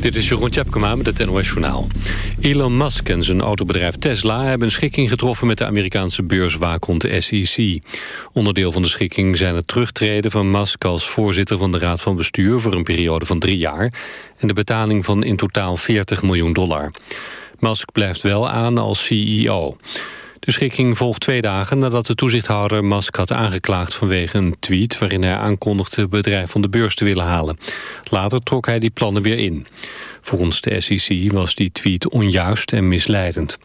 Dit is Jeroen Tjepkema met het NOS Journaal. Elon Musk en zijn autobedrijf Tesla hebben een schikking getroffen... met de Amerikaanse beurswaakhond SEC. Onderdeel van de schikking zijn het terugtreden van Musk... als voorzitter van de Raad van Bestuur voor een periode van drie jaar... en de betaling van in totaal 40 miljoen dollar. Musk blijft wel aan als CEO. De schikking volgt twee dagen nadat de toezichthouder Musk had aangeklaagd vanwege een tweet waarin hij aankondigde het bedrijf van de beurs te willen halen. Later trok hij die plannen weer in. Volgens de SEC was die tweet onjuist en misleidend.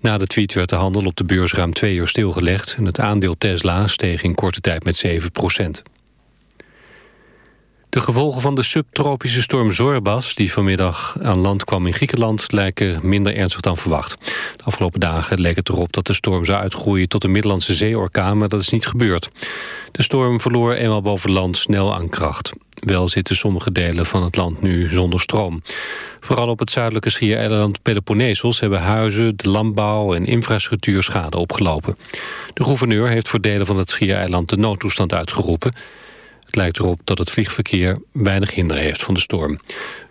Na de tweet werd de handel op de beurs ruim twee uur stilgelegd en het aandeel Tesla steeg in korte tijd met 7 procent. De gevolgen van de subtropische storm Zorbas... die vanmiddag aan land kwam in Griekenland... lijken minder ernstig dan verwacht. De afgelopen dagen leek het erop dat de storm zou uitgroeien... tot een Middellandse zeeorkaan, maar dat is niet gebeurd. De storm verloor eenmaal boven land snel aan kracht. Wel zitten sommige delen van het land nu zonder stroom. Vooral op het zuidelijke schiereiland Peloponnesos... hebben huizen, de landbouw en infrastructuur schade opgelopen. De gouverneur heeft voor delen van het schiereiland de noodtoestand uitgeroepen... Lijkt erop dat het vliegverkeer weinig hinder heeft van de storm.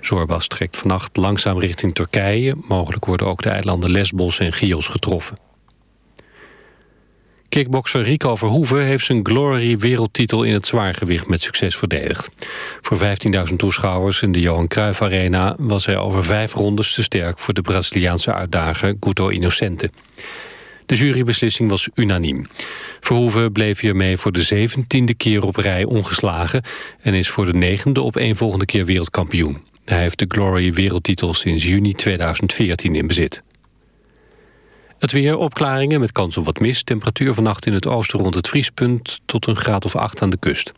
Zorbas trekt vannacht langzaam richting Turkije. Mogelijk worden ook de eilanden Lesbos en Chios getroffen. Kickbokser Rico Verhoeven heeft zijn Glory wereldtitel in het zwaargewicht met succes verdedigd. Voor 15.000 toeschouwers in de Johan Cruijff Arena was hij over vijf rondes te sterk voor de Braziliaanse uitdager Guto Innocente. De jurybeslissing was unaniem. Verhoeven bleef hiermee voor de zeventiende keer op rij ongeslagen... en is voor de negende op een volgende keer wereldkampioen. Hij heeft de Glory wereldtitel sinds juni 2014 in bezit. Het weer, opklaringen met kans op wat mist. Temperatuur vannacht in het oosten rond het vriespunt... tot een graad of acht aan de kust.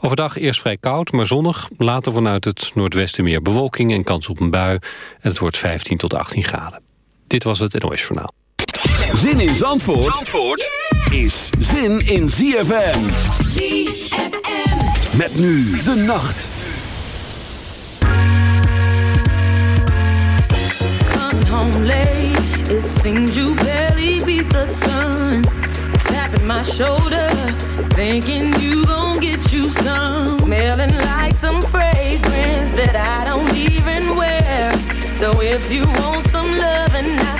Overdag eerst vrij koud, maar zonnig. Later vanuit het noordwesten meer bewolking en kans op een bui. En het wordt 15 tot 18 graden. Dit was het NOS Journaal. Zin in Zandvoort, Zandvoort is zin in ZFM. ZFM. Met nu de nacht. Come home late, it seems you barely beat the sun. Tapping my shoulder, thinking you gon' get you some. Smelling like some fragrance that I don't even wear. So if you want some love and I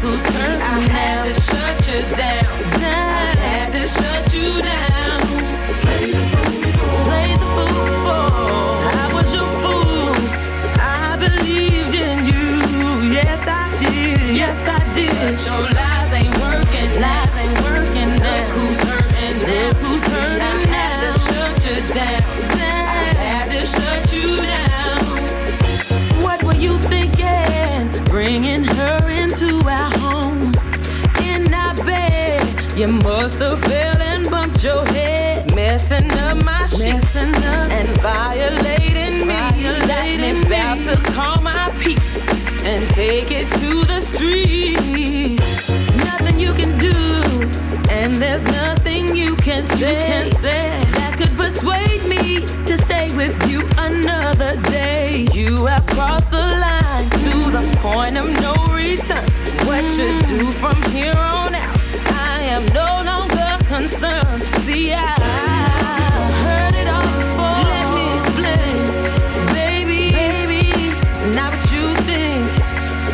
Who's hurting I had you must have fell and bumped your head. Messing up my shit. Messing up. And violating me. Violating me. About to call my peace and take it to the streets. Nothing you can do, and there's nothing you can say, you can say that could persuade me to stay with you another day. You have crossed the line to the point of no return. What you do from here on out, am no longer concerned. See, I heard it all before. Let me explain, baby. Baby, not what you think.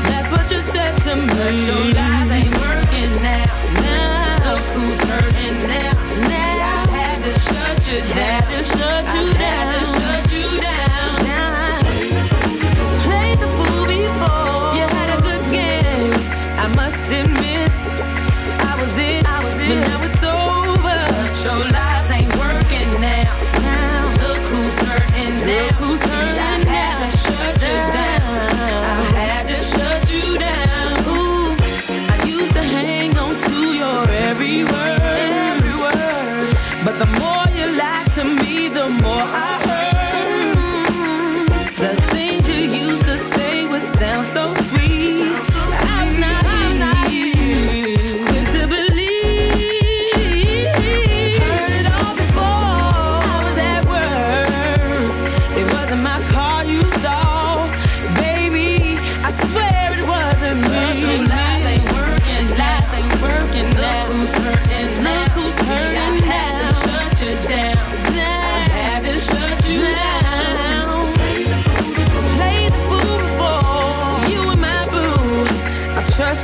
That's what you said to me. But your lies ain't working now. Now, look who's hurting now. Now, I had to shut you down. Had to shut you down. Had to shut you down.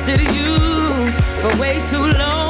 To you for way too long.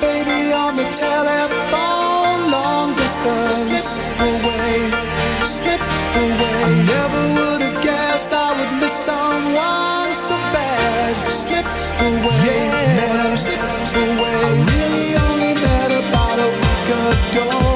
baby on the telephone, long distance away, slip away. I never would have guessed I would miss someone so bad, slip away, yeah. away. I really only met about a week ago.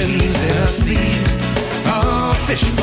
Oceans and our seas. Oh, fish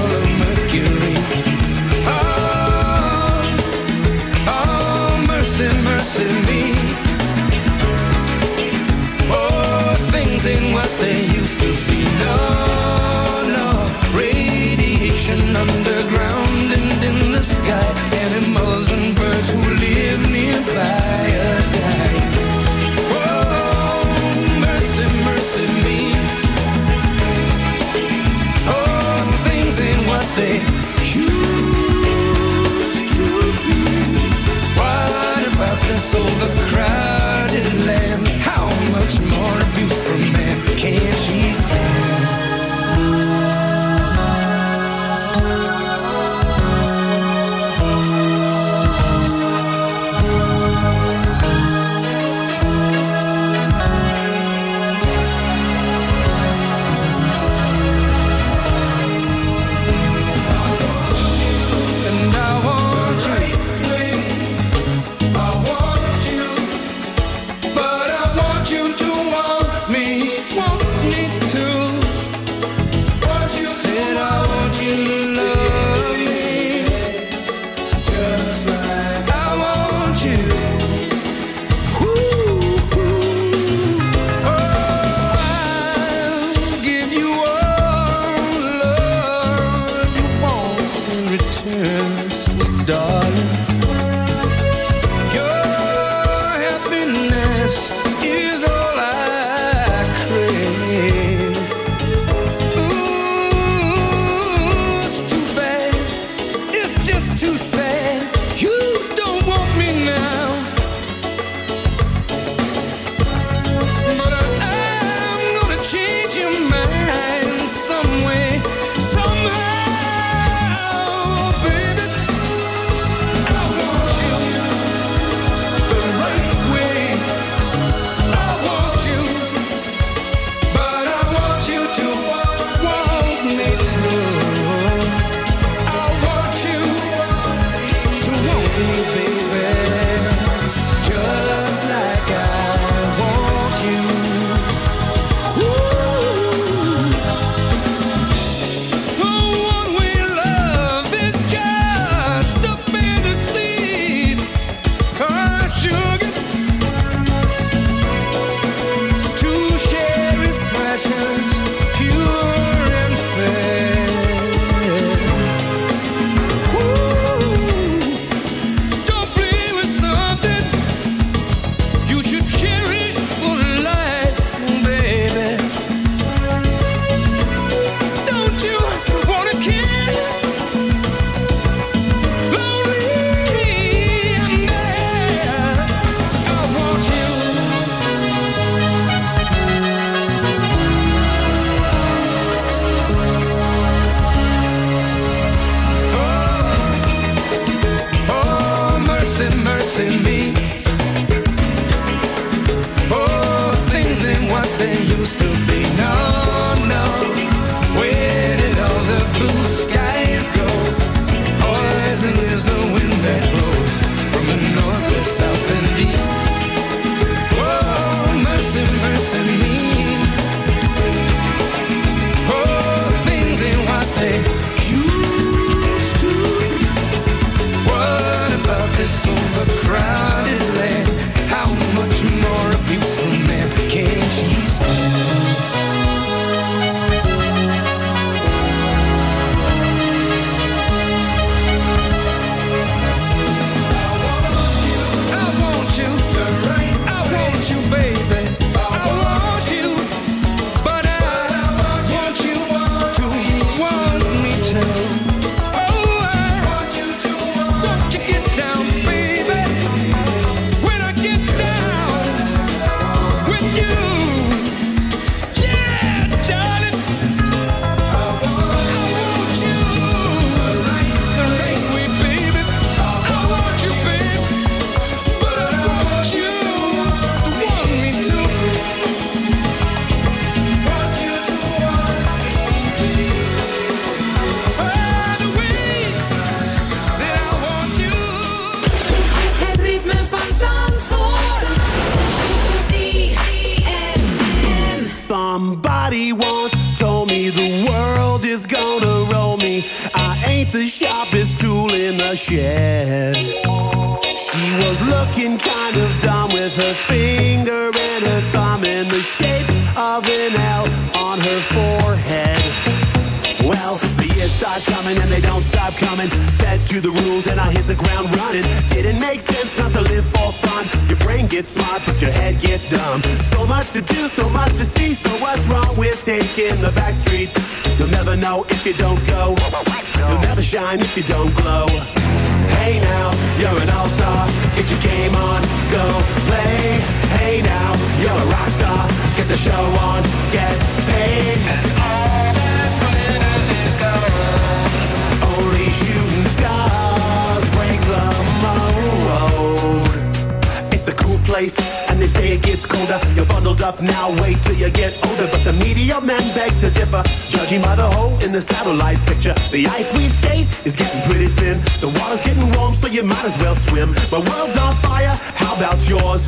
and they say it gets colder. You're bundled up now, wait till you get older. But the media men beg to differ, judging by the hole in the satellite picture. The ice we skate is getting pretty thin. The water's getting warm, so you might as well swim. My world's on fire, how about yours?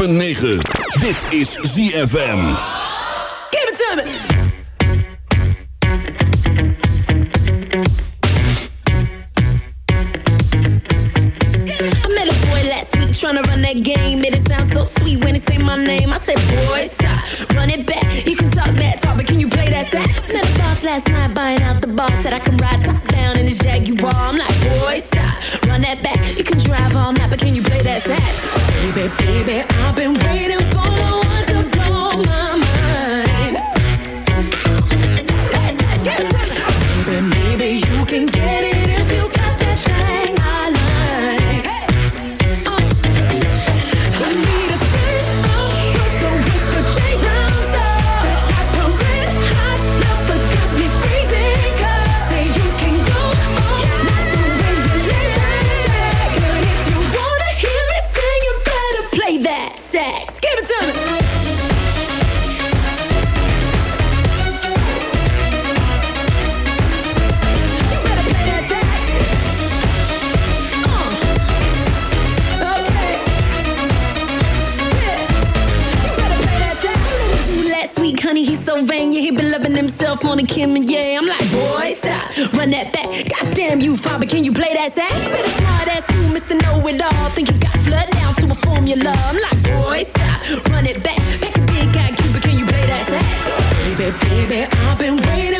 106.9. Dit is ZFM. Pennsylvania. He been loving himself more than Kim and yeah. I'm like, boy, stop, run that back. Goddamn you, father, can you play that sax? With a smart ass you, Mr. Know It All. Think you got flood down to a formula. I'm like, boy, stop, run it back. Pack a big guy, Cuba, can you play that sax? Baby, baby, I've been waiting.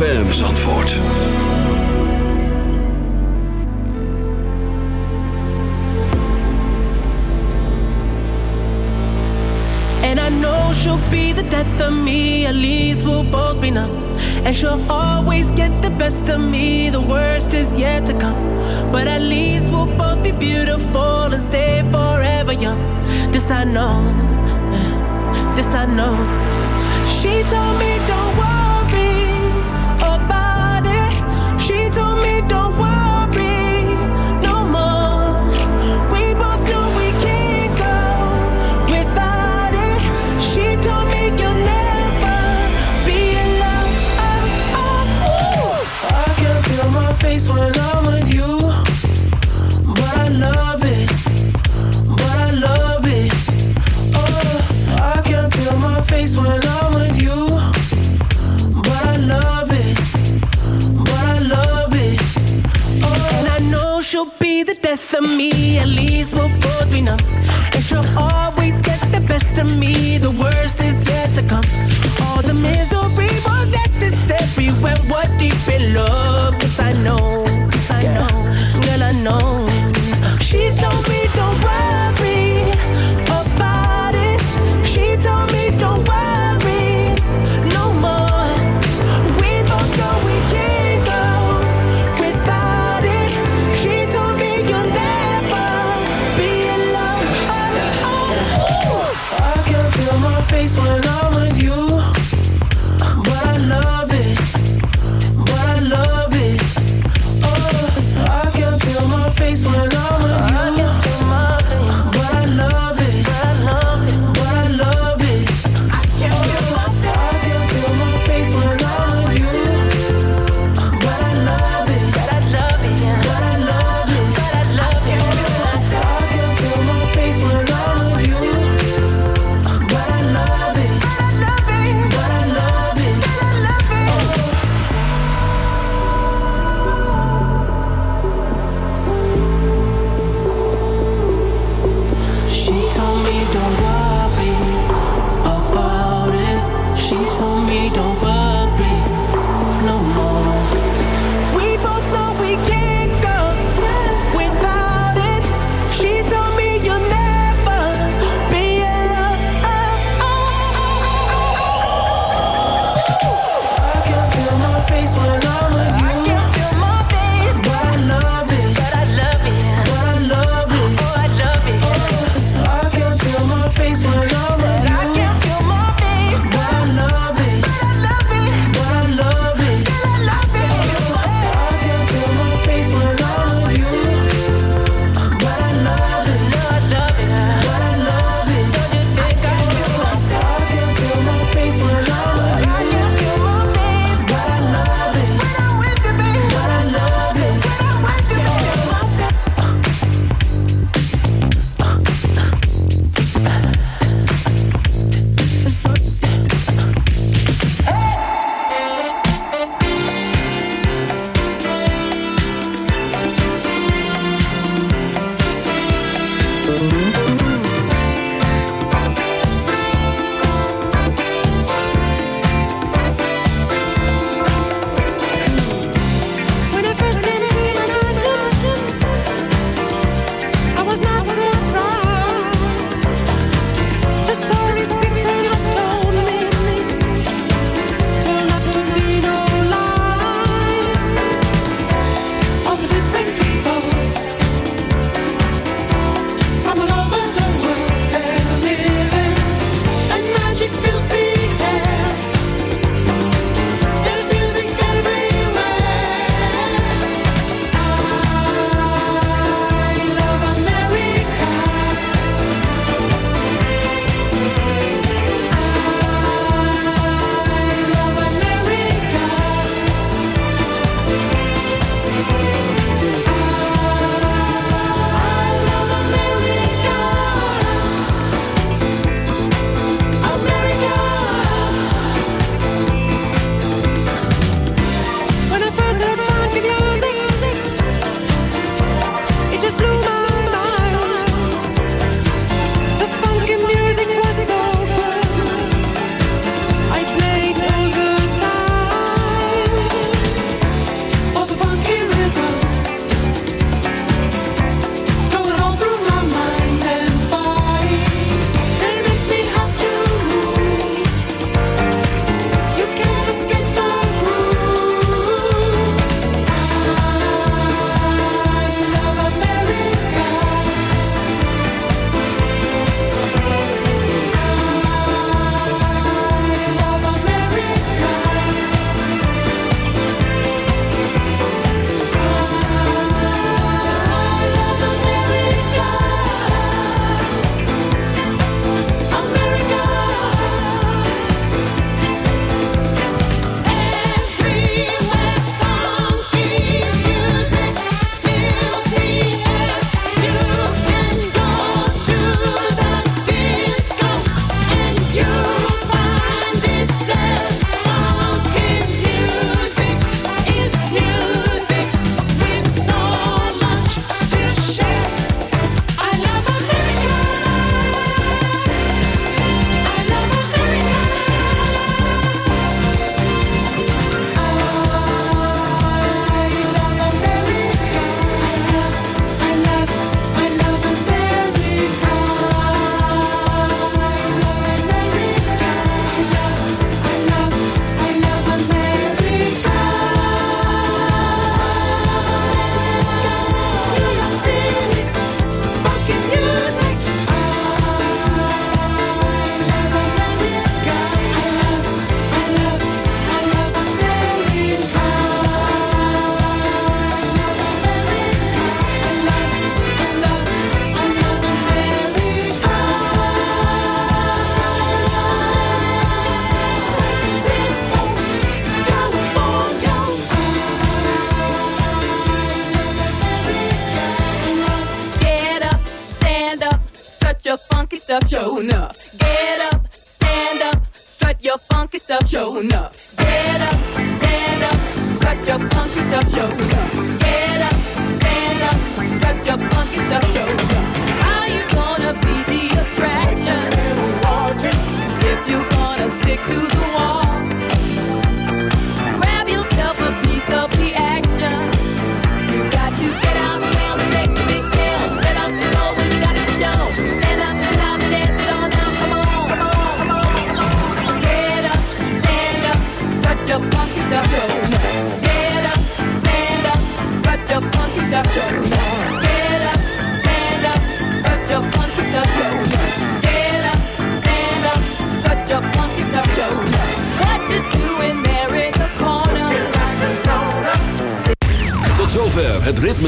ZFM Zandvoort. Face when I'm